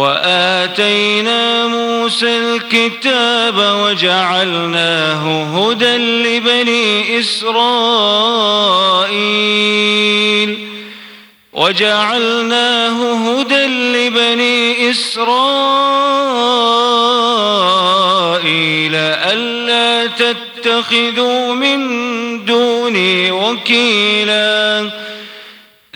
وآتينا موسى الكتاب وجعلناه هدى لبني إسرائيل. وجعلناه هدى لبني إسرائيل ألا تتخذوا من دوني وكيلا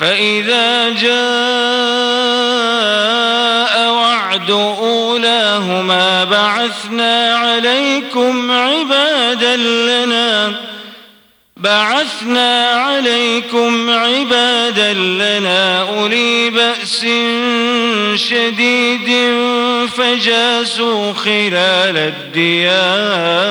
فإذا جاء وعد أولاهما بعثنا عليكم عبادا لنا بعثنا عليكم عبادا لنا أولي بأس شديد فجاسوا خلال الديار.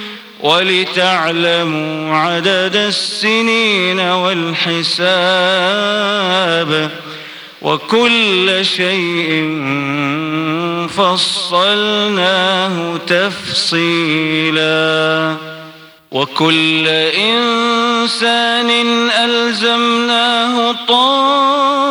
ولتعلموا عدد السنين والحساب وكل شيء فصلناه تفصيلا وكل إنسان ألزمناه طائره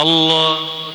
الله الله